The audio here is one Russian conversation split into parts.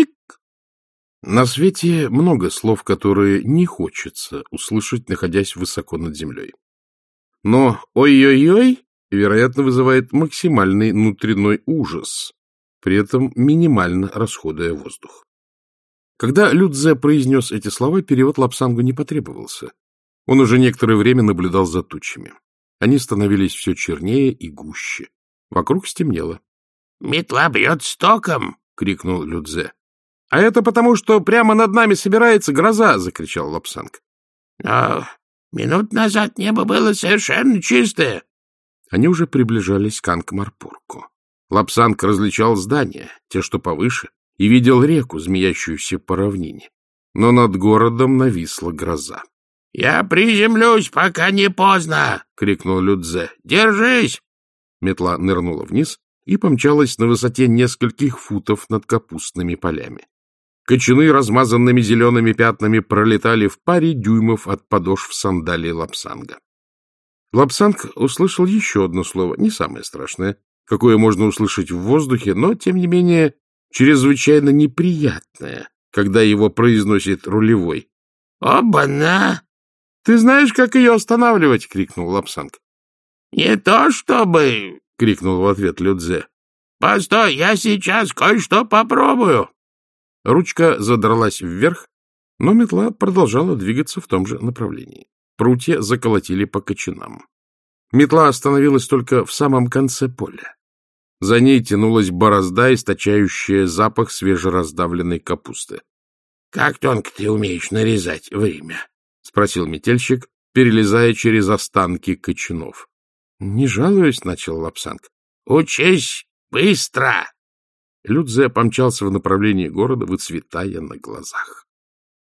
Мостик. На свете много слов, которые не хочется услышать, находясь высоко над землей. Но «ой-ой-ой» вероятно вызывает максимальный внутренний ужас, при этом минимально расходуя воздух. Когда Людзе произнес эти слова, перевод Лапсангу не потребовался. Он уже некоторое время наблюдал за тучами. Они становились все чернее и гуще. Вокруг стемнело. — Метла бьет током! — крикнул Лю-Цзе. — А это потому, что прямо над нами собирается гроза! — закричал Лобсанг. — Но минуту назад небо было совершенно чистое. Они уже приближались к Анк-Морпорку. Лобсанг различал здания, те, что повыше, и видел реку, змеящуюся по равнине. Но над городом нависла гроза. — Я приземлюсь, пока не поздно! — крикнул Лю-Цзе. — Держись! Метла нырнула вниз и помчалась на высоте нескольких футов над капустными полями. Кочаны размазанными зелеными пятнами пролетали в паре дюймов от подошв сандалии Лапсанга. Лапсанг услышал еще одно слово, не самое страшное, какое можно услышать в воздухе, но, тем не менее, чрезвычайно неприятное, когда его произносит рулевой. «Оба-на!» «Ты знаешь, как ее останавливать?» — крикнул Лапсанг. «Не то чтобы...» — крикнул в ответ Людзе. «Постой, я сейчас кое-что попробую!» Ручка задралась вверх, но метла продолжала двигаться в том же направлении. Прутья заколотили по кочанам. Метла остановилась только в самом конце поля. За ней тянулась борозда, источающая запах свежераздавленной капусты. — Как тонко ты умеешь нарезать время? — спросил метельщик, перелезая через останки кочанов. — Не жалуюсь, — начал Лобсанг. — Учись быстро! Лю-Цзе помчался в направлении города, выцветая на глазах.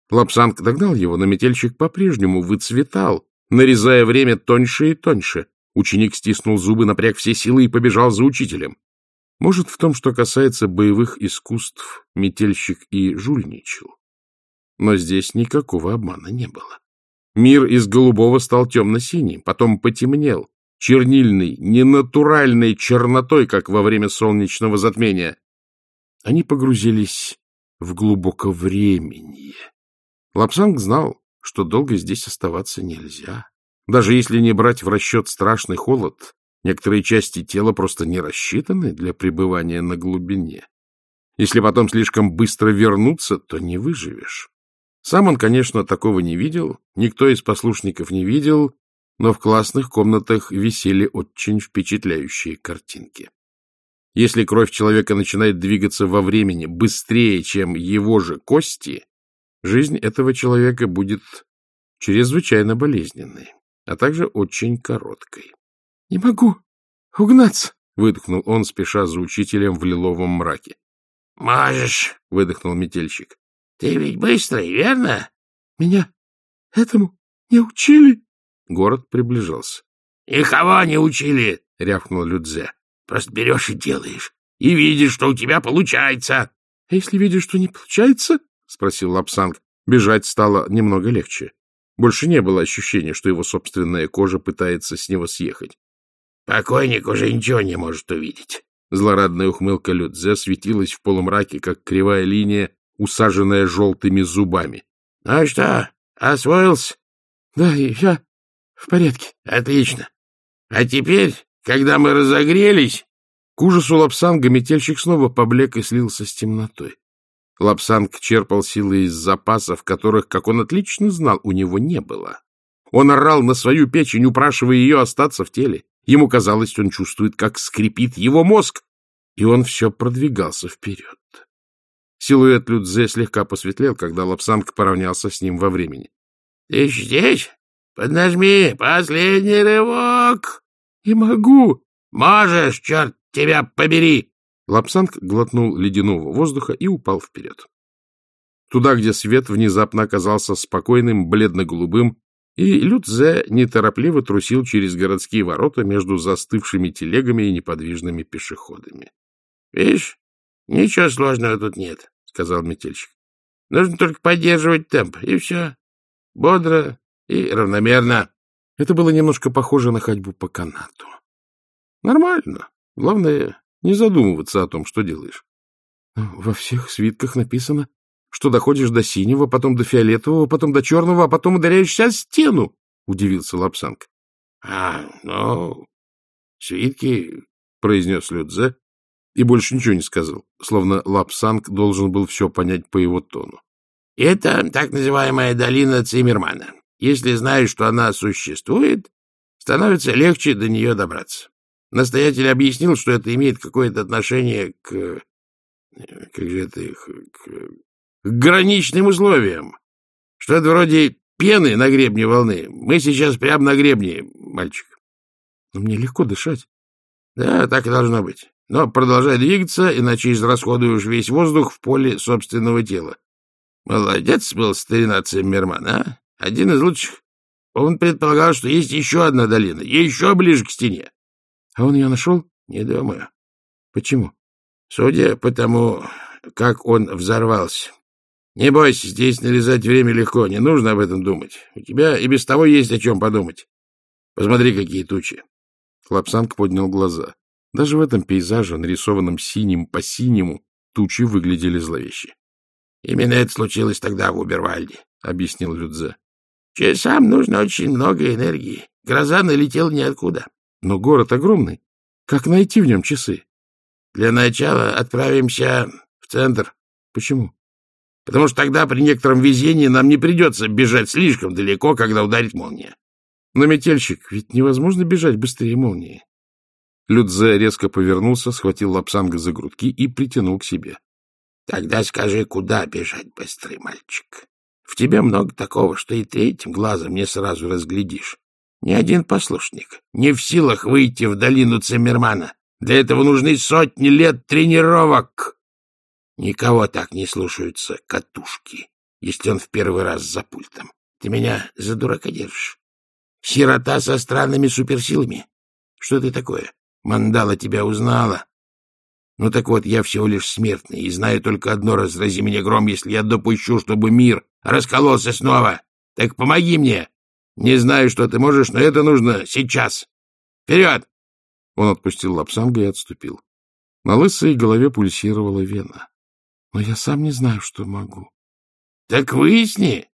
Лобсанг догнал его, но метельщик по-прежнему выцветал, нарезая время тоньше и тоньше. Ученик стиснул зубы, напряг все силы и побежал за учителем. Может, в том, что касается боевых искусств, метельщик и жульничал. Но здесь никакого обмана не было. Мир из голубого стал темно-синим, потом потемнел, чернильной, ненатуральной чернотой, как во время солнечного затмения. Они погрузились в глубоко времени. Лапсанг знал, что долго здесь оставаться нельзя. Даже если не брать в расчет страшный холод, Некоторые части тела просто не рассчитаны для пребывания на глубине. Если потом слишком быстро вернуться, то не выживешь. Сам он, конечно, такого не видел, никто из послушников не видел, но в классных комнатах висели очень впечатляющие картинки. Если кровь человека начинает двигаться во времени быстрее, чем его же кости, жизнь этого человека будет чрезвычайно болезненной, а также очень короткой. — Не могу угнаться, — выдохнул он, спеша за учителем в лиловом мраке. — Можешь, — выдохнул метельщик. — Ты ведь быстрый, верно? — Меня этому не учили? Город приближался. — И кого не учили? — рявкнул Людзе. — Просто берешь и делаешь. И видишь, что у тебя получается. — А если видишь, что не получается? — спросил Лапсанг. Бежать стало немного легче. Больше не было ощущения, что его собственная кожа пытается с него съехать. Покойник уже ничего не может увидеть. Злорадная ухмылка Людзе светилась в полумраке, как кривая линия, усаженная желтыми зубами. — Ну что, освоился? — Да, я в порядке. — Отлично. А теперь, когда мы разогрелись... К ужасу Лапсанга метельщик снова поблек и слился с темнотой. Лобсанг черпал силы из запасов, которых, как он отлично знал, у него не было. Он орал на свою печень, упрашивая ее остаться в теле. Ему казалось, он чувствует, как скрипит его мозг, и он все продвигался вперед. Силуэт Лю-Цзе слегка посветлел, когда Лобсанг поравнялся с ним во времени. — Ты здесь? Поднажми, последний рывок! — Не могу. — Можешь, черт тебя побери! Лапсанг глотнул ледяного воздуха и упал вперед. Туда, где свет внезапно оказался спокойным, бледно-голубым, и Людзе неторопливо трусил через городские ворота между застывшими телегами и неподвижными пешеходами. — Видишь, ничего сложного тут нет, — сказал метельщик. — Нужно только поддерживать темп, и все. Бодро и равномерно. Это было немножко похоже на ходьбу по канату. Нормально. Главное, не задумываться о том, что делаешь. Во всех свитках написано, что доходишь до синего, потом до фиолетового, потом до черного, а потом ударяешься о стену, — удивился Лобсанг. — А, ну, свитки, — произнес Лю-Цзе и больше ничего не сказал, словно Лобсанг должен был все понять по его тону. — Это так называемая долина Циммермана. Если знаешь, что она существует, становится легче до нее добраться. Настоятель объяснил, что это имеет какое-то отношение к как же это их, к, к граничным условиям. Что-то вроде пены на гребне волны. Мы сейчас прямо на гребне, мальчик. Но мне легко дышать. Да, так и должно быть. Но продолжай двигаться, иначе израсходуешь весь воздух в поле собственного тела. Молодец был старина Циммерман, а? Один из лучших. Он предполагал, что есть еще одна долина, еще ближе к стене. А он ее нашел? Не думаю. Почему? Судя по тому, как он взорвался. Не бойся, здесь налезать время легко, не нужно об этом думать. У тебя и без того есть о чем подумать. Посмотри, какие тучи. Клапсанг поднял глаза. Даже в этом пейзаже, нарисованном синим по синему, тучи выглядели зловеще. — Именно это случилось тогда в Убервальде, — объяснил Людзе. — Часам нужно очень много энергии. Гроза налетела ниоткуда. — Но город огромный. Как найти в нем часы? Для начала отправимся в центр. Почему? Потому что тогда при некотором везении нам не придется бежать слишком далеко, когда ударит молния. Но, метельщик, ведь невозможно бежать быстрее молнии. Людзе резко повернулся, схватил Лапсанга за грудки и притянул к себе. — Тогда скажи, куда бежать быстрый мальчик? В тебе много такого, что и третьим глазом не сразу разглядишь. Ни один послушник не в силах выйти в долину Циммермана, для этого нужны сотни лет тренировок. Никого так не слушаются катушки, если он в первый раз за пультом. Ты меня за дурака держишь? Сирота со странными суперсилами? Что ты такое? Мандала тебя узнала. Ну так вот, я всего лишь смертный, и знаю только одно — разрази меня гром, если я допущу, чтобы мир раскололся снова. Так помоги мне. Не знаю, что ты можешь, но это нужно сейчас. Вперед! Он отпустил лапсанга и отступил. На лысой голове пульсировала вена. Но я сам не знаю, что могу. — Так выясни,